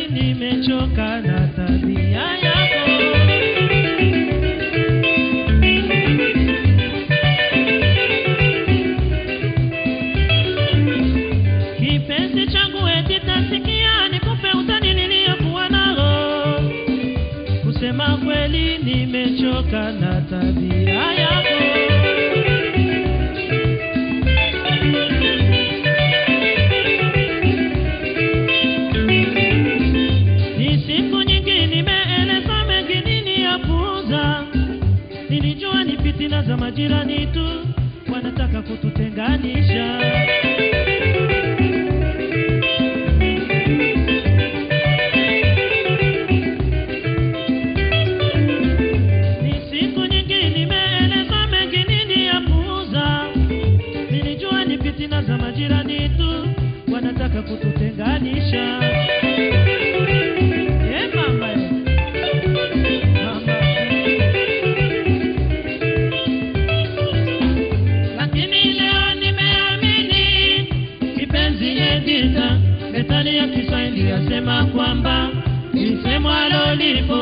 kweli nimechoka na tabia yako. Kipenzi changu etitasikia nikupe utani niliyokuwa nalo kusema kweli nimechoka na tabia yako. Kututenganisha. Yasema kwamba lisemwalo lipo.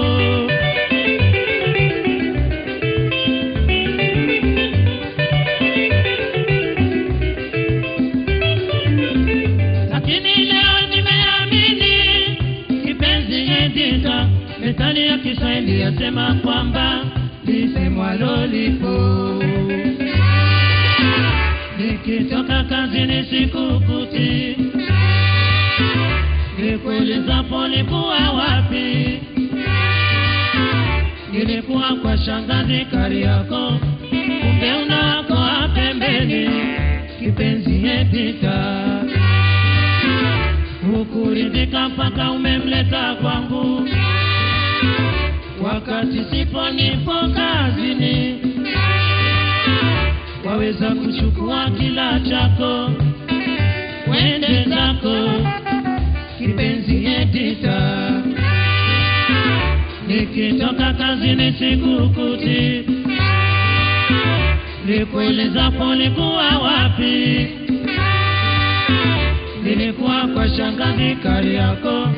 Lakini leo nimeamini kipenzi ya Kiswahili yasema kwamba nisemwa lolipo Nikitoka kazini sikukuti, nikuulizapo polikuwa wapi, nilikuwa kwa shangazi Kariako, kumbe unako pembeni, kipenzi yepita hukuridhika mpaka umemleta kwangu, wakati sipo nipo kazini. Waweza kuchukua kila chako nikitoka kazini sikukuti, nikuuliza nikuwa wapi, nilikuwa kwa shangazi Kariako,